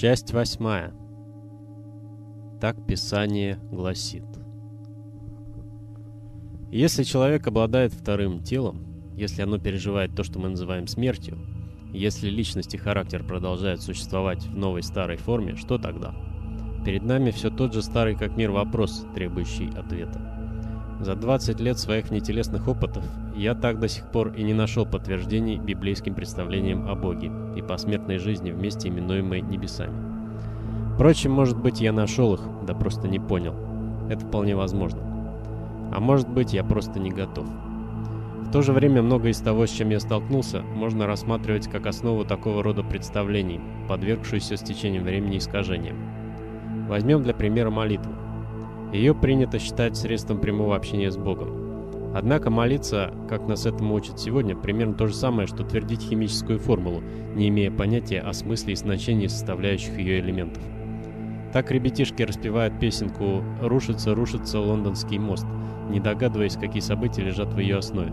Часть восьмая. Так Писание гласит. Если человек обладает вторым телом, если оно переживает то, что мы называем смертью, если личность и характер продолжают существовать в новой старой форме, что тогда? Перед нами все тот же старый как мир вопрос, требующий ответа. За 20 лет своих внетелесных опытов я так до сих пор и не нашел подтверждений библейским представлениям о Боге и посмертной жизни вместе именуемой небесами. Впрочем, может быть, я нашел их, да просто не понял. Это вполне возможно. А может быть, я просто не готов. В то же время многое из того, с чем я столкнулся, можно рассматривать как основу такого рода представлений, подвергшуюся с течением времени искажениям. Возьмем для примера молитву. Ее принято считать средством прямого общения с Богом. Однако молиться, как нас этому учат сегодня, примерно то же самое, что твердить химическую формулу, не имея понятия о смысле и значении составляющих ее элементов. Так ребятишки распевают песенку «Рушится, рушится лондонский мост», не догадываясь, какие события лежат в ее основе.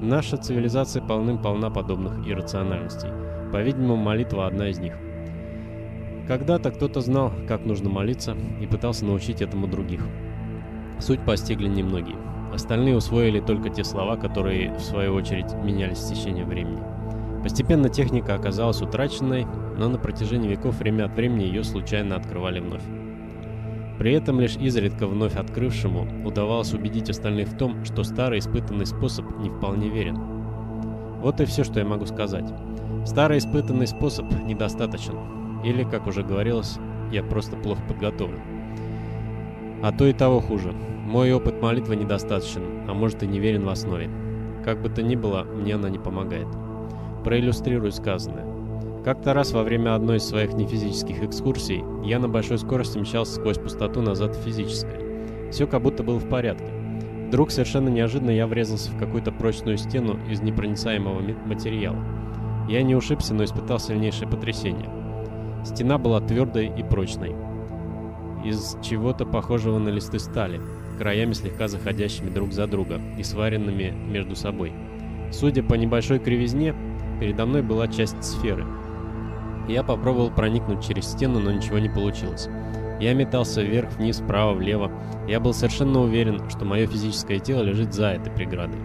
Наша цивилизация полным-полна подобных иррациональностей. По-видимому, молитва одна из них – когда-то кто-то знал, как нужно молиться, и пытался научить этому других. Суть постигли немногие. Остальные усвоили только те слова, которые, в свою очередь, менялись с течением времени. Постепенно техника оказалась утраченной, но на протяжении веков время от времени ее случайно открывали вновь. При этом лишь изредка вновь открывшему удавалось убедить остальных в том, что старый испытанный способ не вполне верен. Вот и все, что я могу сказать. Старый испытанный способ недостаточен. Или, как уже говорилось, я просто плохо подготовлен. А то и того хуже. Мой опыт молитвы недостаточен, а может и неверен в основе. Как бы то ни было, мне она не помогает. Проиллюстрирую сказанное. Как-то раз во время одной из своих нефизических экскурсий я на большой скорости мчался сквозь пустоту назад в физическое. Все как будто было в порядке. Вдруг совершенно неожиданно я врезался в какую-то прочную стену из непроницаемого материала. Я не ушибся, но испытал сильнейшее потрясение. Стена была твердой и прочной, из чего-то похожего на листы стали, краями слегка заходящими друг за друга и сваренными между собой. Судя по небольшой кривизне, передо мной была часть сферы. Я попробовал проникнуть через стену, но ничего не получилось. Я метался вверх, вниз, вправо, влево. Я был совершенно уверен, что мое физическое тело лежит за этой преградой.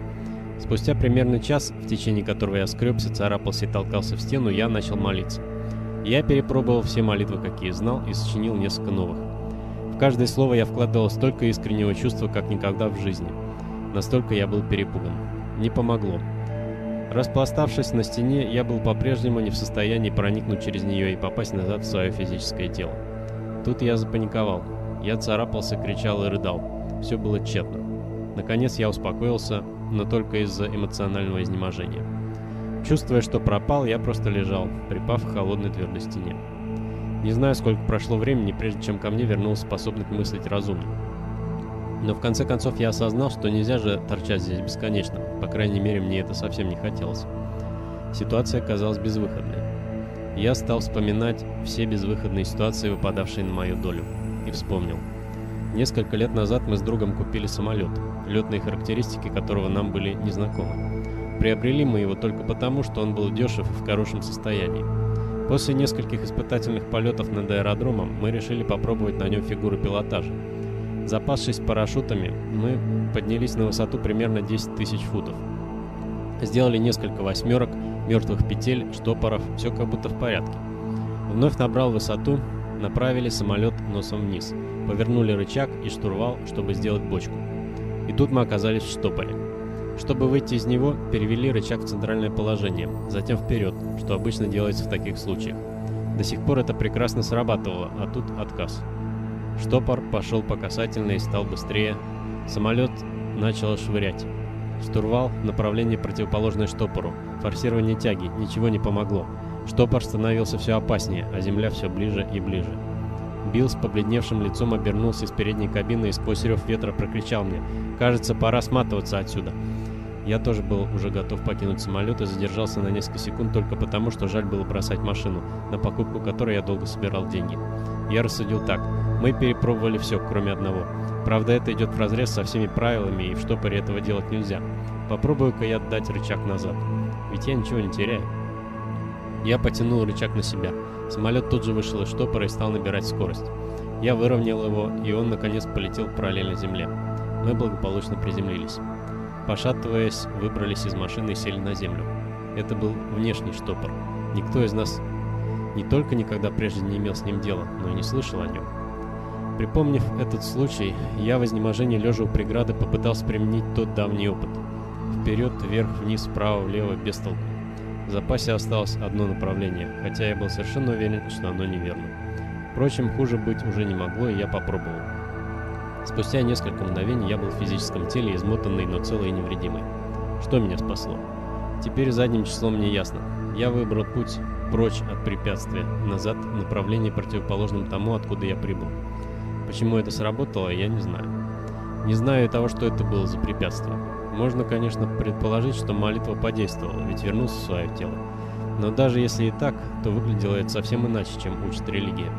Спустя примерно час, в течение которого я скребся, царапался и толкался в стену, я начал молиться. Я перепробовал все молитвы, какие знал, и сочинил несколько новых. Каждое слово я вкладывал столько искреннего чувства, как никогда в жизни. Настолько я был перепуган. Не помогло. Распластавшись на стене, я был по-прежнему не в состоянии проникнуть через нее и попасть назад в свое физическое тело. Тут я запаниковал. Я царапался, кричал и рыдал. Все было тщетно. Наконец я успокоился, но только из-за эмоционального изнеможения. Чувствуя, что пропал, я просто лежал, припав к холодной твердой стене. Не знаю, сколько прошло времени, прежде чем ко мне вернулась способность мыслить разумно. Но в конце концов я осознал, что нельзя же торчать здесь бесконечно. По крайней мере, мне это совсем не хотелось. Ситуация казалась безвыходной. Я стал вспоминать все безвыходные ситуации, выпадавшие на мою долю. И вспомнил. Несколько лет назад мы с другом купили самолет, летные характеристики которого нам были незнакомы. Приобрели мы его только потому, что он был дешев и в хорошем состоянии. После нескольких испытательных полетов над аэродромом мы решили попробовать на нем фигуру пилотажа. Запасшись парашютами, мы поднялись на высоту примерно 10 тысяч футов. Сделали несколько восьмерок, мертвых петель, штопоров, все как будто в порядке. Вновь набрал высоту, направили самолет носом вниз, повернули рычаг и штурвал, чтобы сделать бочку. И тут мы оказались в штопоре. Чтобы выйти из него, перевели рычаг в центральное положение, затем вперед, что обычно делается в таких случаях. До сих пор это прекрасно срабатывало, а тут отказ. Штопор пошел по касательной и стал быстрее. Самолет начал швырять. Штурвал в направлении противоположное штопору. Форсирование тяги, ничего не помогло. Штопор становился все опаснее, а земля все ближе и ближе. Билл с побледневшим лицом обернулся из передней кабины и сквозь рев ветра прокричал мне «Кажется, пора сматываться отсюда». Я тоже был уже готов покинуть самолет и задержался на несколько секунд только потому, что жаль было бросать машину, на покупку которой я долго собирал деньги. Я рассудил так. Мы перепробовали все, кроме одного. Правда, это идет вразрез со всеми правилами, и в штопоре этого делать нельзя. Попробую-ка я отдать рычаг назад. Ведь я ничего не теряю. Я потянул рычаг на себя. Самолет тут же вышел из штопора и стал набирать скорость. Я выровнял его, и он наконец полетел параллельно земле. Мы благополучно приземлились. Пошатываясь, выбрались из машины и сели на землю. Это был внешний штопор. Никто из нас не только никогда прежде не имел с ним дела, но и не слышал о нем. Припомнив этот случай, я в изнеможении лежа у преграды попытался применить тот давний опыт. Вперед, вверх, вниз, вправо, влево, без толку. В запасе осталось одно направление, хотя я был совершенно уверен, что оно неверно. Впрочем, хуже быть уже не могло, и я попробовал. Спустя несколько мгновений я был в физическом теле, измотанный, но целый и невредимый. Что меня спасло? Теперь задним числом мне ясно. Я выбрал путь прочь от препятствия, назад в направлении противоположном тому, откуда я прибыл. Почему это сработало, я не знаю. Не знаю и того, что это было за препятствие. Можно, конечно, предположить, что молитва подействовала, ведь вернулся в свое тело. Но даже если и так, то выглядело это совсем иначе, чем учит религия.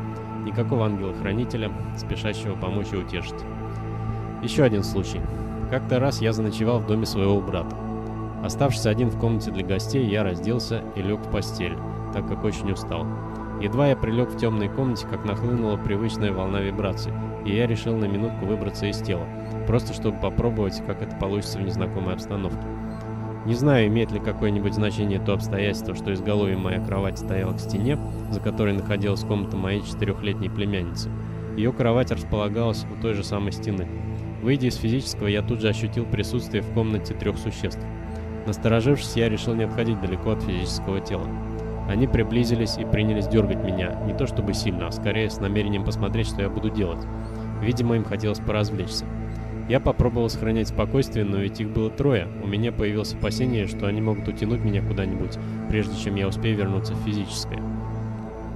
Никакого ангела-хранителя, спешащего помочь и утешить. Еще один случай. Как-то раз я заночевал в доме своего брата. Оставшись один в комнате для гостей, я разделся и лег в постель, так как очень устал. Едва я прилег в темной комнате, как нахлынула привычная волна вибраций, и я решил на минутку выбраться из тела, просто чтобы попробовать, как это получится в незнакомой обстановке. Не знаю, имеет ли какое-нибудь значение то обстоятельство, что изголовье моя кровать стояла к стене, за которой находилась комната моей четырехлетней племянницы. Ее кровать располагалась у той же самой стены. Выйдя из физического, я тут же ощутил присутствие в комнате трех существ. Насторожившись, я решил не отходить далеко от физического тела. Они приблизились и принялись дергать меня, не то чтобы сильно, а скорее с намерением посмотреть, что я буду делать. Видимо, им хотелось поразвлечься. Я попробовал сохранять спокойствие, но ведь их было трое. У меня появилось опасение, что они могут утянуть меня куда-нибудь, прежде чем я успею вернуться в физическое.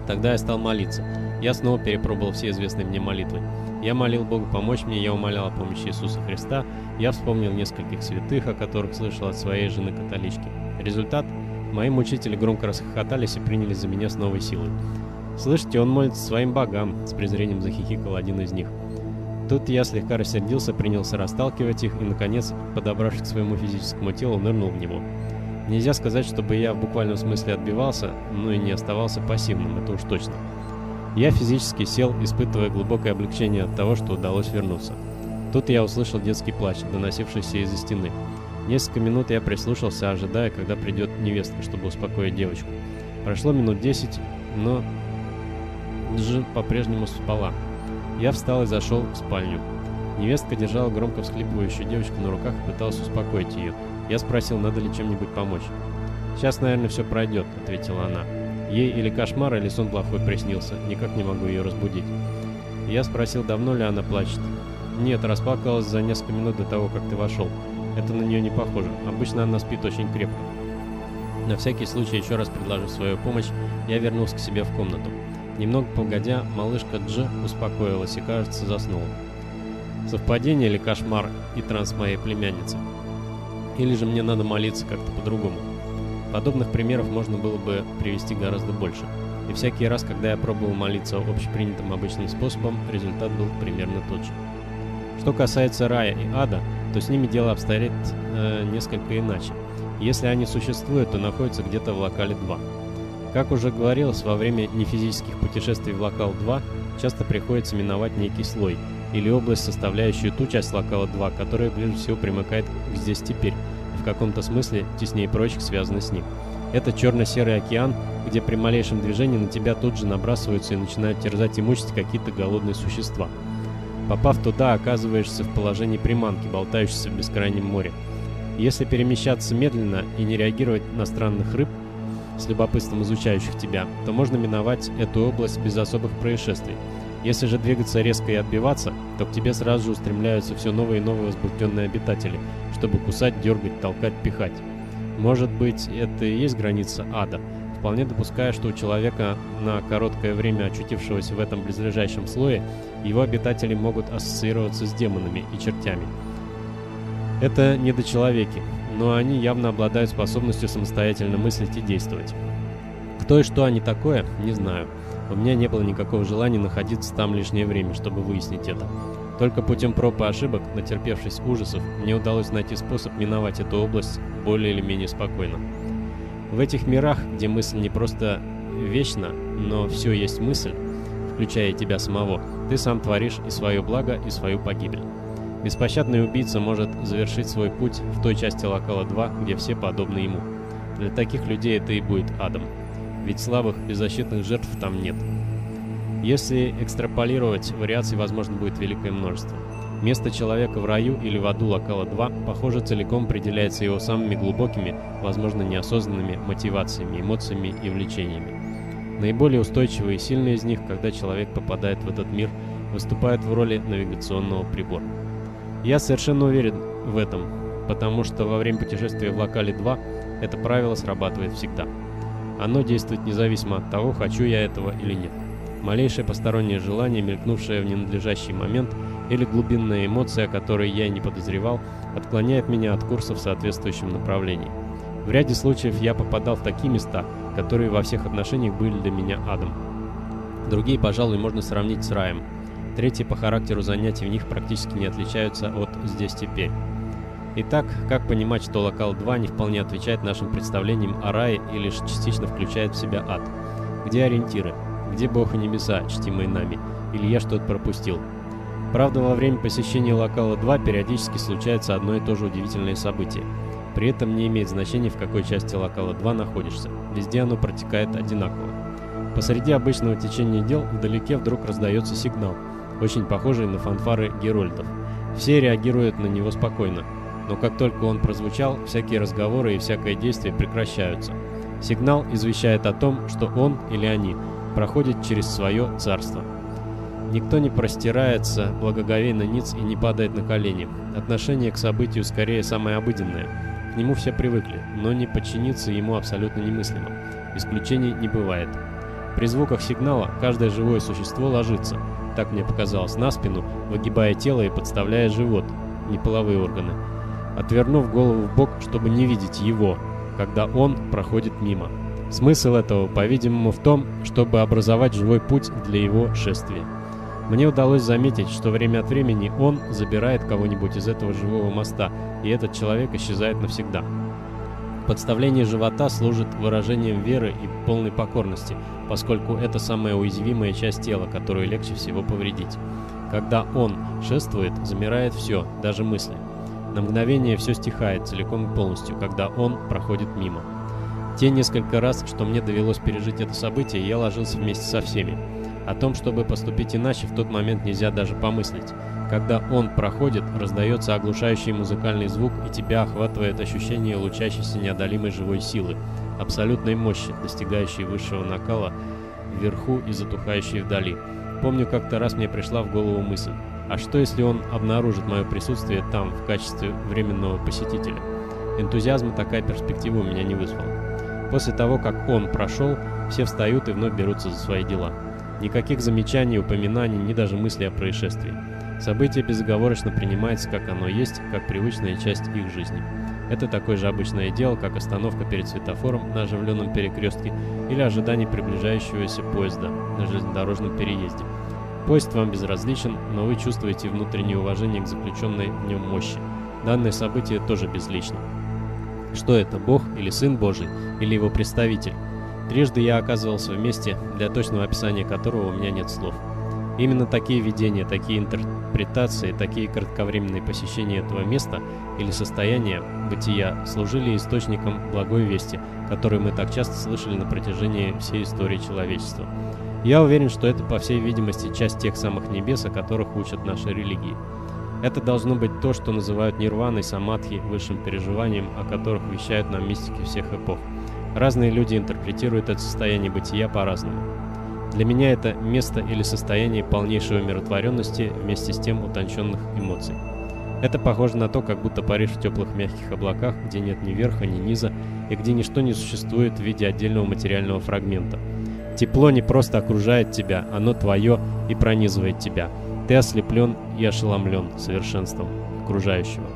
Тогда я стал молиться. Я снова перепробовал все известные мне молитвы. Я молил Богу помочь мне, я умолял о помощи Иисуса Христа, я вспомнил нескольких святых, о которых слышал от своей жены-католички. Результат Мои мучители громко расхохотались и принялись за меня с новой силой. «Слышите, он молится своим богам!» — с презрением захихикал один из них. Тут я слегка рассердился, принялся расталкивать их и, наконец, подобравшись к своему физическому телу, нырнул в него. Нельзя сказать, чтобы я в буквальном смысле отбивался, но и не оставался пассивным, это уж точно. Я физически сел, испытывая глубокое облегчение от того, что удалось вернуться. Тут я услышал детский плач, доносившийся из-за стены. Несколько минут я прислушался, ожидая, когда придет невестка, чтобы успокоить девочку. Прошло минут десять, но Джин по-прежнему спала. Я встал и зашел в спальню. Невестка держала громко всхлипывающую девочку на руках и пыталась успокоить ее. Я спросил, надо ли чем-нибудь помочь. «Сейчас, наверное, все пройдет», — ответила она. Ей или кошмар, или сон плохой приснился. Никак не могу ее разбудить. Я спросил, давно ли она плачет. «Нет, расплакалась за несколько минут до того, как ты вошел. Это на нее не похоже. Обычно она спит очень крепко. На всякий случай, еще раз предложив свою помощь, я вернулся к себе в комнату. Немного погодя, малышка Дж успокоилась и, кажется, заснула. Совпадение или кошмар и транс моей племянницы? Или же мне надо молиться как-то по-другому? Подобных примеров можно было бы привести гораздо больше. И всякий раз, когда я пробовал молиться общепринятым обычным способом, результат был примерно тот же. Что касается рая и ада, то с ними дело обстоит э, несколько иначе. Если они существуют, то находятся где-то в локале 2. Как уже говорилось, во время нефизических путешествий в локал 2 часто приходится миновать некий слой, или область, составляющую ту часть локала 2, которая ближе всего примыкает к здесь теперь, и в каком-то смысле теснее прочих связана с ним. Это черно-серый океан, где при малейшем движении на тебя тут же набрасываются и начинают терзать и мучить какие-то голодные существа. Попав туда, оказываешься в положении приманки, болтающейся в бескрайнем море. Если перемещаться медленно и не реагировать на странных рыб, с любопытством изучающих тебя, то можно миновать эту область без особых происшествий. Если же двигаться резко и отбиваться, то к тебе сразу же устремляются все новые и новые возбужденные обитатели, чтобы кусать, дергать, толкать, пихать. Может быть, это и есть граница ада, вполне допуская, что у человека, на короткое время очутившегося в этом близлежащем слое, его обитатели могут ассоциироваться с демонами и чертями. Это недочеловеки, но они явно обладают способностью самостоятельно мыслить и действовать. Кто и что они такое, не знаю. У меня не было никакого желания находиться там лишнее время, чтобы выяснить это. Только путем проб и ошибок, натерпевшись ужасов, мне удалось найти способ миновать эту область более или менее спокойно. В этих мирах, где мысль не просто вечна, но все есть мысль, включая тебя самого, ты сам творишь и свое благо, и свою погибель. Беспощадный убийца может завершить свой путь в той части Локала 2, где все подобны ему. Для таких людей это и будет адом. Ведь слабых, беззащитных жертв там нет. Если экстраполировать, вариаций возможно будет великое множество. Место человека в раю или в аду Локала 2, похоже, целиком определяется его самыми глубокими, возможно, неосознанными мотивациями, эмоциями и влечениями. Наиболее устойчивые и сильные из них, когда человек попадает в этот мир, выступают в роли навигационного прибора. Я совершенно уверен в этом, потому что во время путешествия в Локале 2 это правило срабатывает всегда. Оно действует независимо от того, хочу я этого или нет. Малейшее постороннее желание, мелькнувшее в ненадлежащий момент, или глубинная эмоция, о которой я и не подозревал, отклоняет меня от курса в соответствующем направлении. В ряде случаев я попадал в такие места, которые во всех отношениях были для меня адом. Другие, пожалуй, можно сравнить с раем. Третьи по характеру занятий в них практически не отличаются от «здесь теперь». Итак, как понимать, что Локал 2 не вполне отвечает нашим представлениям о рае и лишь частично включает в себя ад? Где ориентиры? Где Бог и небеса, чтимые нами? Или я что-то пропустил? Правда, во время посещения Локала 2 периодически случается одно и то же удивительное событие. При этом не имеет значения, в какой части Локала 2 находишься. Везде оно протекает одинаково. Посреди обычного течения дел вдалеке вдруг раздается сигнал, очень похожий на фанфары герольдов. Все реагируют на него спокойно, но как только он прозвучал, всякие разговоры и всякое действие прекращаются. Сигнал извещает о том, что он или они проходят через свое царство. Никто не простирается благоговейно ниц и не падает на колени. Отношение к событию скорее самое обыденное. К нему все привыкли, но не подчиниться ему абсолютно немыслимо. Исключений не бывает. При звуках сигнала каждое живое существо ложится, так мне показалось, на спину, выгибая тело и подставляя живот, неполовые органы отвернув голову в бок, чтобы не видеть его, когда он проходит мимо. Смысл этого, по-видимому, в том, чтобы образовать живой путь для его шествия. Мне удалось заметить, что время от времени он забирает кого-нибудь из этого живого моста, и этот человек исчезает навсегда. Подставление живота служит выражением веры и полной покорности, поскольку это самая уязвимая часть тела, которую легче всего повредить. Когда он шествует, замирает все, даже мысли. На мгновение все стихает целиком и полностью, когда он проходит мимо. Те несколько раз, что мне довелось пережить это событие, я ложился вместе со всеми. О том, чтобы поступить иначе, в тот момент нельзя даже помыслить. Когда он проходит, раздается оглушающий музыкальный звук, и тебя охватывает ощущение лучащейся неодолимой живой силы, абсолютной мощи, достигающей высшего накала вверху и затухающей вдали. Помню, как-то раз мне пришла в голову мысль. А что, если он обнаружит мое присутствие там в качестве временного посетителя? Энтузиазма такая перспектива у меня не вызвала. После того, как он прошел, все встают и вновь берутся за свои дела. Никаких замечаний, упоминаний, ни даже мыслей о происшествии. Событие безоговорочно принимается, как оно есть, как привычная часть их жизни. Это такое же обычное дело, как остановка перед светофором на оживленном перекрестке или ожидание приближающегося поезда на железнодорожном переезде. Поезд вам безразличен, но вы чувствуете внутреннее уважение к заключенной в нем мощи. Данное событие тоже безлично. Что это, Бог или Сын Божий, или его представитель? Трижды я оказывался вместе, для точного описания которого у меня нет слов. Именно такие видения, такие интерпретации, такие кратковременные посещения этого места или состояния бытия служили источником благой вести, которую мы так часто слышали на протяжении всей истории человечества. Я уверен, что это, по всей видимости, часть тех самых небес, о которых учат наши религии. Это должно быть то, что называют нирваной, самадхи, высшим переживанием, о которых вещают нам мистики всех эпох. Разные люди интерпретируют это состояние бытия по-разному. Для меня это место или состояние полнейшей умиротворенности вместе с тем утонченных эмоций. Это похоже на то, как будто паришь в теплых мягких облаках, где нет ни верха, ни низа, и где ничто не существует в виде отдельного материального фрагмента – Тепло не просто окружает тебя, оно твое и пронизывает тебя. Ты ослеплен и ошеломлен совершенством окружающего.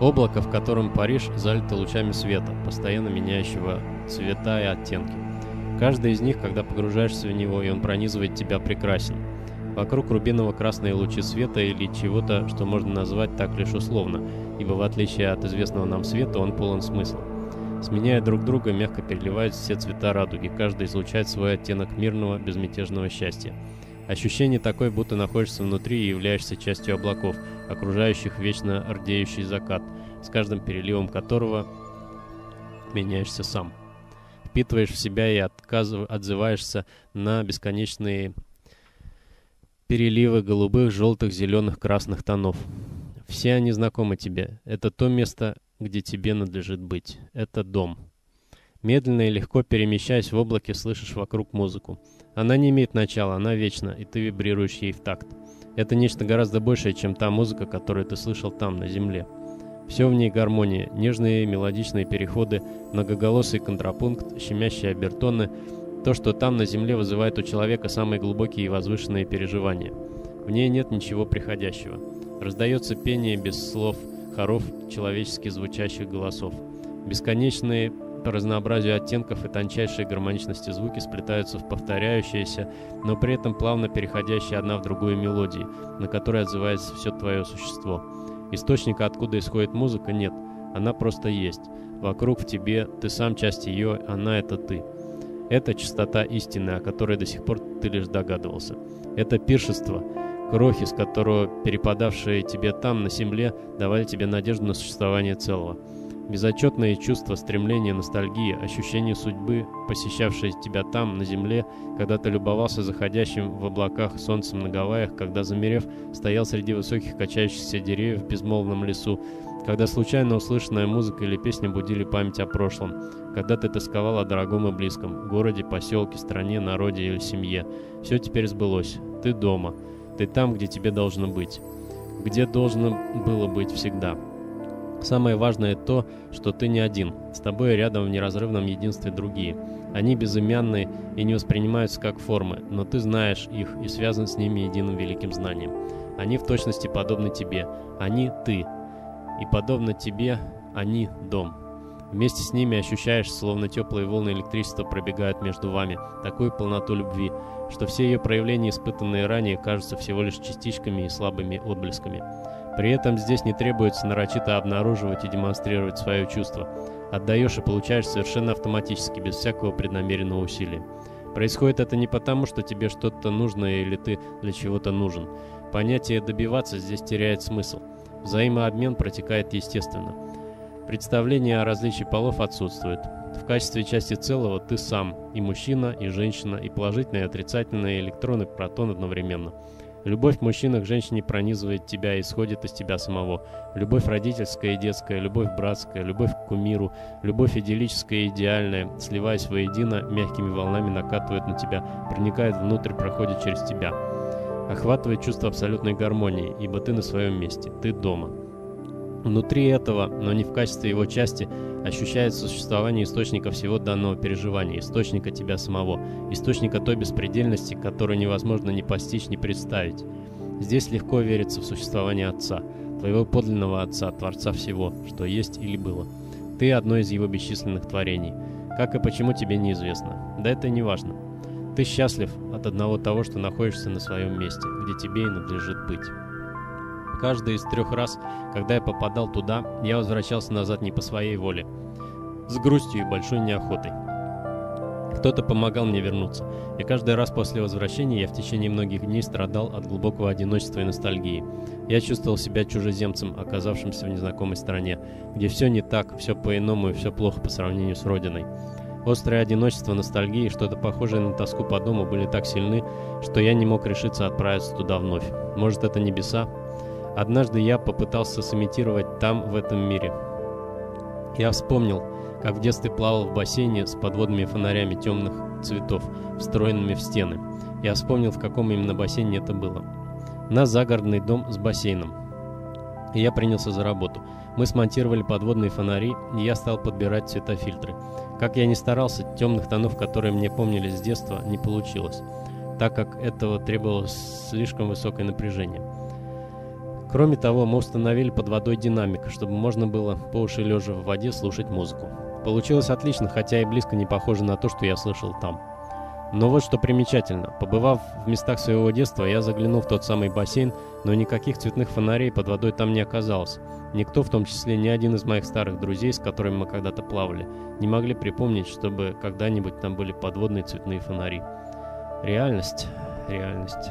Облако, в котором Париж залито лучами света, постоянно меняющего цвета и оттенки. Каждый из них, когда погружаешься в него, и он пронизывает тебя, прекрасен. Вокруг рубиново-красные лучи света или чего-то, что можно назвать так лишь условно, ибо в отличие от известного нам света он полон смысла. Сменяя друг друга, мягко переливаются все цвета радуги, каждый излучает свой оттенок мирного, безмятежного счастья. Ощущение такое, будто находишься внутри и являешься частью облаков, окружающих вечно рдеющий закат, с каждым переливом которого меняешься сам. Впитываешь в себя и отказыв... отзываешься на бесконечные переливы голубых, желтых, зеленых, красных тонов. Все они знакомы тебе. Это то место, где тебе надлежит быть. Это дом. Медленно и легко перемещаясь в облаке, слышишь вокруг музыку. Она не имеет начала, она вечна, и ты вибрируешь ей в такт. Это нечто гораздо большее, чем та музыка, которую ты слышал там, на земле. Все в ней гармония, нежные мелодичные переходы, многоголосый контрапункт, щемящие обертоны, то, что там на земле вызывает у человека самые глубокие и возвышенные переживания. В ней нет ничего приходящего. Раздается пение без слов, хоров человечески звучащих голосов. Бесконечные по разнообразию оттенков и тончайшей гармоничности звуки сплетаются в повторяющиеся, но при этом плавно переходящие одна в другую мелодии, на которые отзывается все твое существо. Источника, откуда исходит музыка, нет, она просто есть. Вокруг в тебе, ты сам часть ее, она — это ты. Это чистота истины, о которой до сих пор ты лишь догадывался. Это пиршество, кровь, из которого перепадавшие тебе там, на земле, давали тебе надежду на существование целого. Безотчетные чувства, стремление, ностальгия, ощущение судьбы, посещавшие тебя там, на земле, когда ты любовался заходящим в облаках солнцем на Гавайях, когда, замерев, стоял среди высоких качающихся деревьев в безмолвном лесу, когда случайно услышанная музыка или песня будили память о прошлом, когда ты тосковал о дорогом и близком, городе, поселке, стране, народе или семье. Все теперь сбылось. Ты дома. Ты там, где тебе должно быть. Где должно было быть всегда. Самое важное то, что ты не один. С тобой рядом в неразрывном единстве другие. Они безымянные и не воспринимаются как формы, но ты знаешь их и связан с ними единым великим знанием. Они в точности подобны тебе. Они — ты. И подобно тебе, они — дом. Вместе с ними ощущаешь, словно теплые волны электричества пробегают между вами, такую полноту любви, что все ее проявления, испытанные ранее, кажутся всего лишь частичками и слабыми отблесками. При этом здесь не требуется нарочито обнаруживать и демонстрировать свое чувство. Отдаешь и получаешь совершенно автоматически, без всякого преднамеренного усилия. Происходит это не потому, что тебе что-то нужно или ты для чего-то нужен. Понятие «добиваться» здесь теряет смысл. Взаимообмен протекает естественно. Представление о различии полов отсутствует. В качестве части целого ты сам, и мужчина, и женщина, и положительные и отрицательные электроны, протон одновременно – Любовь мужчины к женщине пронизывает тебя и исходит из тебя самого. Любовь родительская и детская, любовь братская, любовь к кумиру, любовь идиллическая и идеальная, сливаясь воедино, мягкими волнами накатывает на тебя, проникает внутрь, проходит через тебя. Охватывает чувство абсолютной гармонии, ибо ты на своем месте, ты дома. Внутри этого, но не в качестве его части, ощущается существование источника всего данного переживания, источника тебя самого, источника той беспредельности, которую невозможно ни постичь, ни представить. Здесь легко верится в существование Отца, твоего подлинного Отца, Творца всего, что есть или было. Ты одно из его бесчисленных творений. Как и почему тебе неизвестно. Да это не важно. Ты счастлив от одного того, что находишься на своем месте, где тебе и надлежит быть. Каждый из трех раз, когда я попадал туда, я возвращался назад не по своей воле, с грустью и большой неохотой. Кто-то помогал мне вернуться, и каждый раз после возвращения я в течение многих дней страдал от глубокого одиночества и ностальгии. Я чувствовал себя чужеземцем, оказавшимся в незнакомой стране, где все не так, все по-иному и все плохо по сравнению с родиной. Острое одиночество, ностальгия и что-то похожее на тоску по дому были так сильны, что я не мог решиться отправиться туда вновь. Может, это небеса? Однажды я попытался сымитировать там, в этом мире. Я вспомнил, как в детстве плавал в бассейне с подводными фонарями темных цветов, встроенными в стены. Я вспомнил, в каком именно бассейне это было. На загородный дом с бассейном. И я принялся за работу. Мы смонтировали подводные фонари, и я стал подбирать цветофильтры. Как я ни старался, темных тонов, которые мне помнились с детства, не получилось, так как этого требовалось слишком высокое напряжение. Кроме того, мы установили под водой динамик, чтобы можно было по уши лежа в воде слушать музыку. Получилось отлично, хотя и близко не похоже на то, что я слышал там. Но вот что примечательно. Побывав в местах своего детства, я заглянул в тот самый бассейн, но никаких цветных фонарей под водой там не оказалось. Никто, в том числе ни один из моих старых друзей, с которыми мы когда-то плавали, не могли припомнить, чтобы когда-нибудь там были подводные цветные фонари. Реальность, реальность.